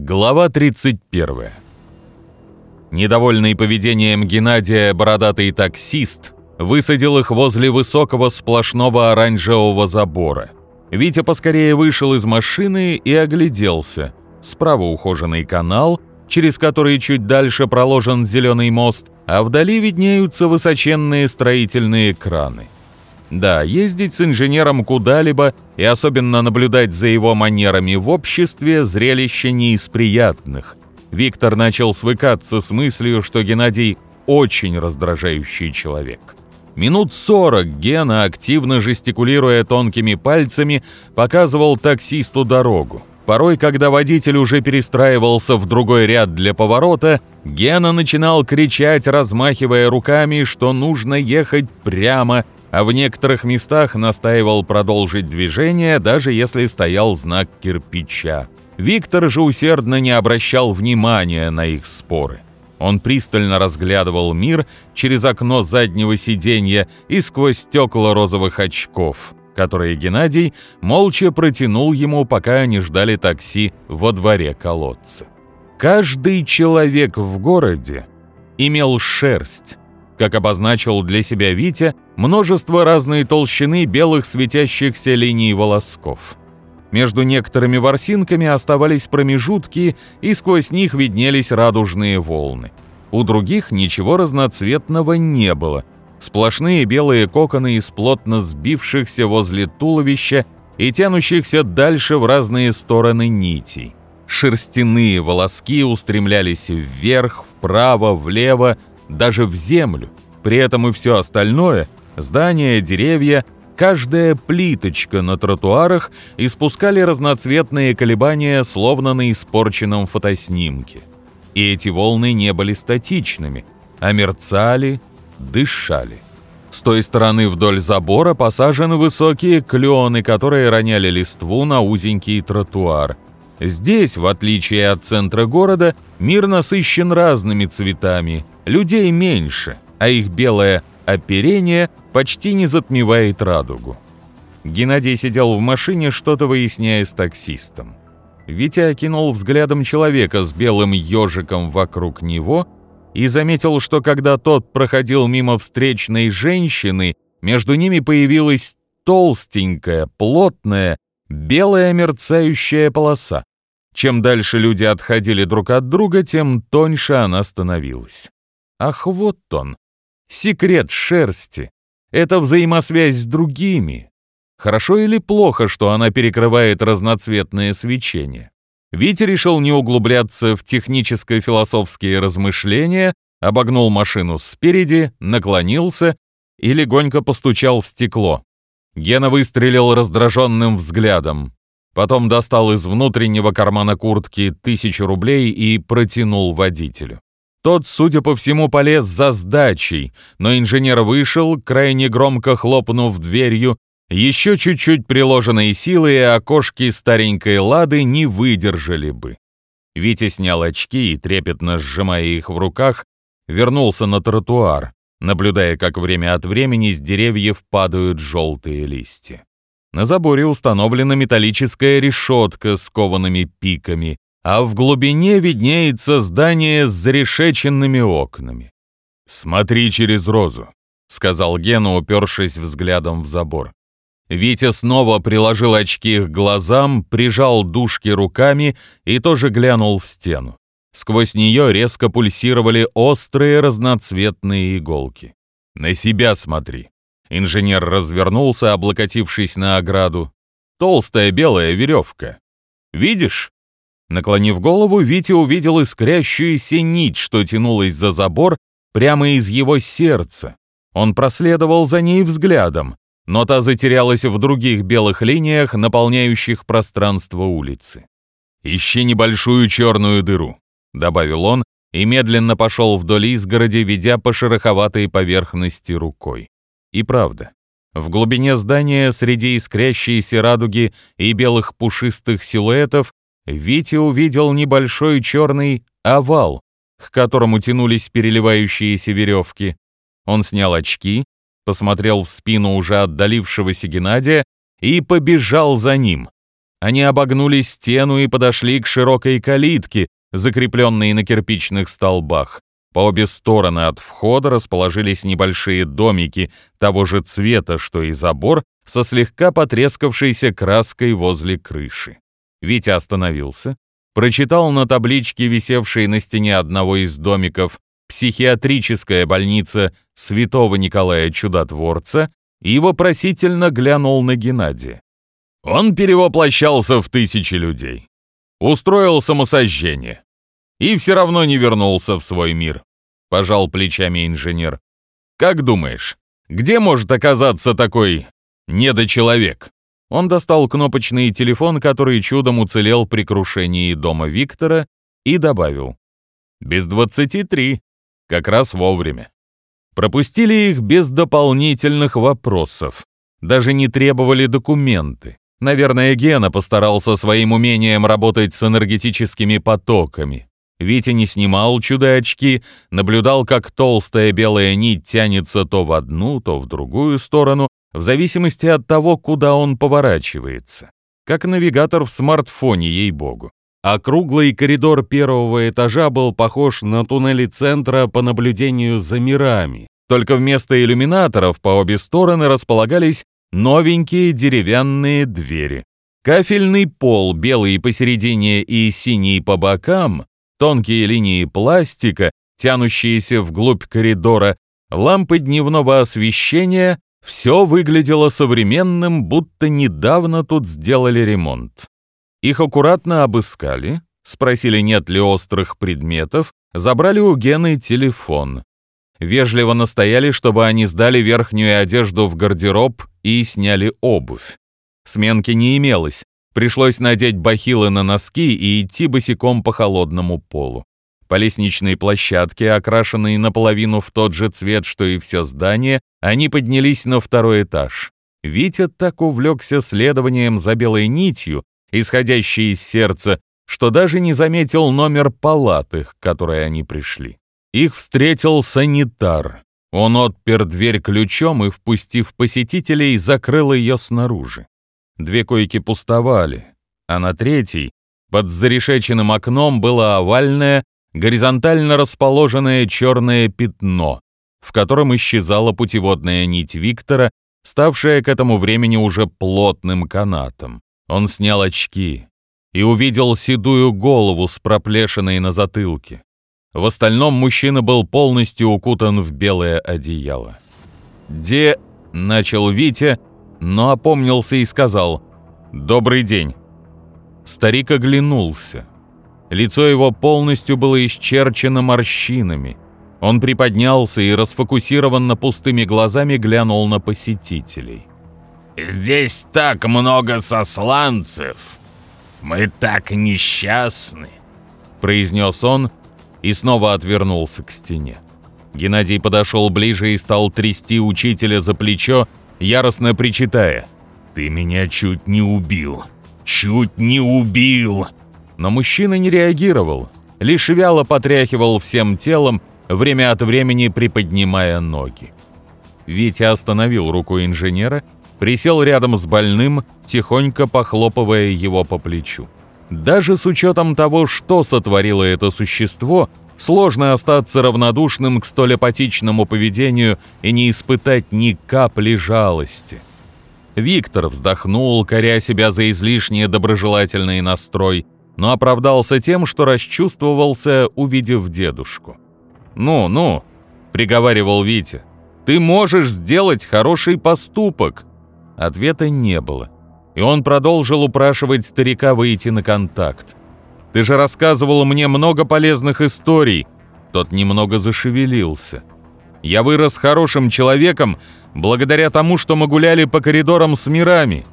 Глава 31. Недовольный поведением Геннадия бородатый таксист высадил их возле высокого сплошного оранжевого забора. Витя поскорее вышел из машины и огляделся. Справа ухоженный канал, через который чуть дальше проложен зеленый мост, а вдали виднеются высоченные строительные краны. Да, ездить с инженером куда-либо и особенно наблюдать за его манерами в обществе зрелище не из приятных. Виктор начал свыкаться с мыслью, что Геннадий очень раздражающий человек. Минут сорок Гена, активно жестикулируя тонкими пальцами, показывал таксисту дорогу. Порой, когда водитель уже перестраивался в другой ряд для поворота, Гена начинал кричать, размахивая руками, что нужно ехать прямо а в некоторых местах настаивал продолжить движение, даже если стоял знак кирпича. Виктор же усердно не обращал внимания на их споры. Он пристально разглядывал мир через окно заднего сиденья и сквозь стекла розовых очков, которые Геннадий молча протянул ему, пока они ждали такси во дворе колодца. Каждый человек в городе имел шерсть, как обозначил для себя Витя, множество разной толщины белых светящихся линий волосков. Между некоторыми ворсинками оставались промежутки, и сквозь них виднелись радужные волны. У других ничего разноцветного не было. Сплошные белые коконы из плотно сбившихся возле туловища и тянущихся дальше в разные стороны нитей. Шерстяные волоски устремлялись вверх, вправо, влево, даже в землю. При этом и все остальное – здания, деревья, каждая плиточка на тротуарах испускали разноцветные колебания, словно на испорченном фотоснимке. И эти волны не были статичными, а мерцали, дышали. С той стороны вдоль забора посажены высокие клены, которые роняли листву на узенький тротуар – Здесь, в отличие от центра города, мир насыщен разными цветами, людей меньше, а их белое оперение почти не затмевает радугу. Геннадий сидел в машине, что-то выясняя с таксистом. Витя окинул взглядом человека с белым ежиком вокруг него и заметил, что когда тот проходил мимо встречной женщины, между ними появилась толстенькая, плотная, белая мерцающая полоса. Чем дальше люди отходили друг от друга, тем тоньше она становилась. Ах, вот он. Секрет шерсти. Это взаимосвязь с другими. Хорошо или плохо, что она перекрывает разноцветное свечение? Витя решил не углубляться в техническо-философские размышления, обогнул машину спереди, наклонился и легонько постучал в стекло. Гена выстрелил раздраженным взглядом. Потом достал из внутреннего кармана куртки тысячу рублей и протянул водителю. Тот, судя по всему, полез за сдачей, но инженер вышел, крайне громко хлопнув дверью. Еще чуть-чуть приложенной силы и окошки старенькой лады не выдержали бы. Витя снял очки и, трепетно сжимая их в руках, вернулся на тротуар, наблюдая, как время от времени с деревьев падают желтые листья. На заборе установлена металлическая решетка с коваными пиками, а в глубине виднеется здание с зарешеченными окнами. «Смотри через розу», — сказал Гена, упершись взглядом в забор. Витя снова приложил очки к глазам, прижал дужки руками и тоже глянул в стену. Сквозь нее резко пульсировали острые разноцветные иголки. «На себя смотри», Инженер развернулся, облокотившись на ограду. Толстая белая веревка. «Видишь?» Наклонив голову, Витя увидел искрящуюся нить, что тянулась за забор прямо из его сердца. Он проследовал за ней взглядом, но та затерялась в других белых линиях, наполняющих пространство улицы. «Ищи небольшую черную дыру», — добавил он и медленно пошел вдоль изгороди, ведя по шероховатой поверхности рукой. И правда, в глубине здания среди искрящейся радуги и белых пушистых силуэтов Витя увидел небольшой черный овал, к которому тянулись переливающиеся веревки. Он снял очки, посмотрел в спину уже отдалившегося Геннадия и побежал за ним. Они обогнули стену и подошли к широкой калитке, закрепленной на кирпичных столбах. По обе стороны от входа расположились небольшие домики того же цвета, что и забор, со слегка потрескавшейся краской возле крыши. Витя остановился, прочитал на табличке, висевшей на стене одного из домиков, «Психиатрическая больница святого Николая Чудотворца» и вопросительно глянул на Геннадия. Он перевоплощался в тысячи людей, устроил самосожжение и все равно не вернулся в свой мир, пожал плечами инженер. Как думаешь, где может оказаться такой недочеловек? Он достал кнопочный телефон, который чудом уцелел при крушении дома Виктора, и добавил. «Без двадцати три. Как раз вовремя». Пропустили их без дополнительных вопросов. Даже не требовали документы. Наверное, Гена постарался своим умением работать с энергетическими потоками. Витя не снимал чудо-очки, наблюдал, как толстая белая нить тянется то в одну, то в другую сторону, в зависимости от того, куда он поворачивается. Как навигатор в смартфоне, ей-богу. А круглый коридор первого этажа был похож на туннели центра по наблюдению за мирами. Только вместо иллюминаторов по обе стороны располагались новенькие деревянные двери. Кафельный пол, белый посередине и синий по бокам, тонкие линии пластика, тянущиеся вглубь коридора, лампы дневного освещения — все выглядело современным, будто недавно тут сделали ремонт. Их аккуратно обыскали, спросили, нет ли острых предметов, забрали у Гены телефон. Вежливо настояли, чтобы они сдали верхнюю одежду в гардероб и сняли обувь. Сменки не имелось, пришлось надеть бахилы на носки и идти босиком по холодному полу. По лестничной площадке, окрашенной наполовину в тот же цвет, что и все здание, они поднялись на второй этаж. Витя так увлекся следованием за белой нитью, исходящей из сердца, что даже не заметил номер палаты, к которой они пришли. Их встретил санитар. Он отпер дверь ключом и, впустив посетителей, закрыл ее снаружи. Две койки пустовали, а на третьей, под зарешеченным окном, было овальное, горизонтально расположенное черное пятно, в котором исчезала путеводная нить Виктора, ставшая к этому времени уже плотным канатом. Он снял очки и увидел седую голову с проплешиной на затылке. В остальном мужчина был полностью укутан в белое одеяло. «Де...» — начал Витя, но опомнился и сказал «Добрый день». Старик оглянулся. Лицо его полностью было исчерчено морщинами. Он приподнялся и расфокусированно пустыми глазами глянул на посетителей. «Здесь так много сосланцев! Мы так несчастны!» произнес он, и снова отвернулся к стене. Геннадий подошел ближе и стал трясти учителя за плечо, яростно причитая. «Ты меня чуть не убил! Чуть не убил!» Но мужчина не реагировал, лишь вяло потряхивал всем телом, время от времени приподнимая ноги. Витя остановил руку инженера, присел рядом с больным, тихонько похлопывая его по плечу. Даже с учетом того, что сотворило это существо, сложно остаться равнодушным к столь апатичному поведению и не испытать ни капли жалости. Виктор вздохнул, коря себя за излишне доброжелательный настрой, но оправдался тем, что расчувствовался, увидев дедушку. «Ну, ну», — приговаривал Витя, — «ты можешь сделать хороший поступок». Ответа не было и он продолжил упрашивать старика выйти на контакт. «Ты же рассказывал мне много полезных историй». Тот немного зашевелился. «Я вырос хорошим человеком благодаря тому, что мы гуляли по коридорам с мирами».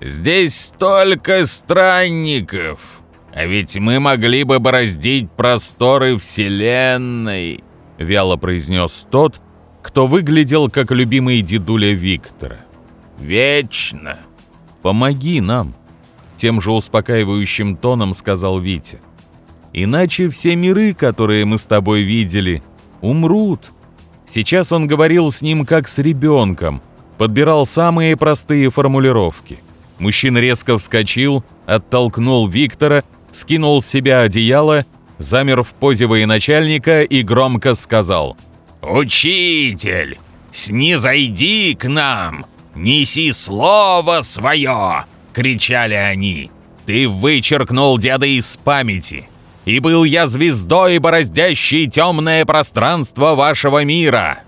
«Здесь столько странников, а ведь мы могли бы бороздить просторы Вселенной», вяло произнес тот, кто выглядел как любимый дедуля Виктора. «Вечно». «Помоги нам!» Тем же успокаивающим тоном сказал Витя. «Иначе все миры, которые мы с тобой видели, умрут». Сейчас он говорил с ним как с ребенком, подбирал самые простые формулировки. Мужчина резко вскочил, оттолкнул Виктора, скинул с себя одеяло, замер в позе военачальника и громко сказал «Учитель, снизойди к нам, неси слово свое!» — кричали они. «Ты вычеркнул деда из памяти, и был я звездой, бороздящей темное пространство вашего мира.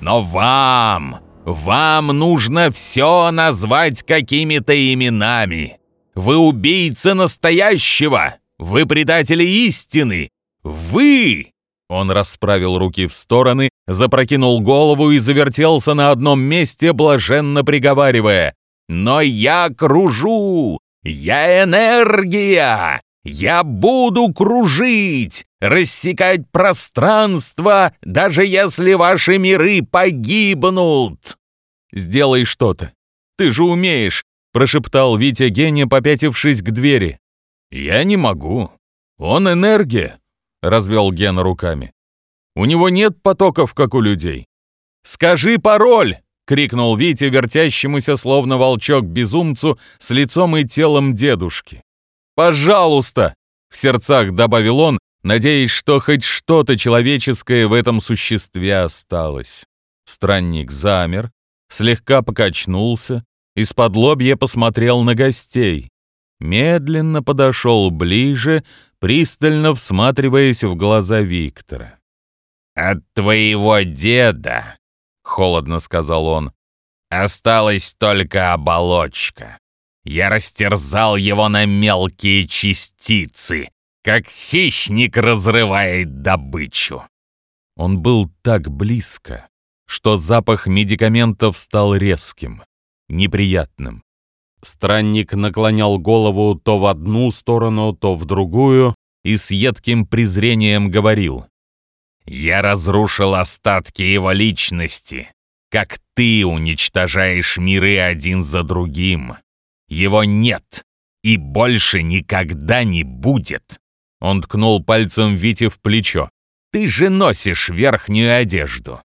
Но вам, вам нужно все назвать какими-то именами. Вы убийца настоящего, вы предатели истины, вы!» Он расправил руки в стороны, запрокинул голову и завертелся на одном месте, блаженно приговаривая. «Но я кружу! Я энергия! Я буду кружить, рассекать пространство, даже если ваши миры погибнут!» «Сделай что-то! Ты же умеешь!» — прошептал Витя Геня, попятившись к двери. «Я не могу. Он энергия!» — развел Гена руками. «У него нет потоков, как у людей». «Скажи пароль!» — крикнул Витя вертящемуся, словно волчок безумцу, с лицом и телом дедушки. «Пожалуйста!» — в сердцах добавил он, надеясь, что хоть что-то человеческое в этом существе осталось. Странник замер, слегка покачнулся, из-под лобья посмотрел на гостей. Медленно подошел ближе, пристально всматриваясь в глаза Виктора. «От твоего деда», — холодно сказал он, — «осталась только оболочка. Я растерзал его на мелкие частицы, как хищник разрывает добычу». Он был так близко, что запах медикаментов стал резким, неприятным. Странник наклонял голову то в одну сторону, то в другую и с едким презрением говорил. «Я разрушил остатки его личности, как ты уничтожаешь миры один за другим. Его нет и больше никогда не будет!» Он ткнул пальцем Вите в плечо. «Ты же носишь верхнюю одежду!»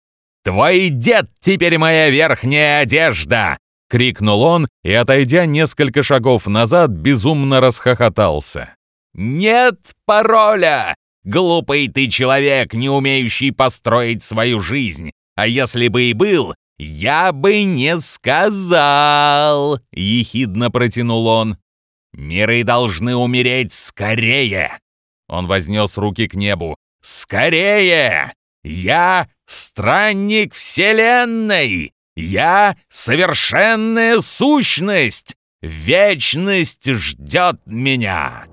«Твой дед теперь моя верхняя одежда!» — крикнул он и, отойдя несколько шагов назад, безумно расхохотался. «Нет пароля! Глупый ты человек, не умеющий построить свою жизнь. А если бы и был, я бы не сказал!» — ехидно протянул он. «Миры должны умереть скорее!» Он вознес руки к небу. «Скорее! Я странник Вселенной! Я — совершенная сущность! Вечность ждет меня!»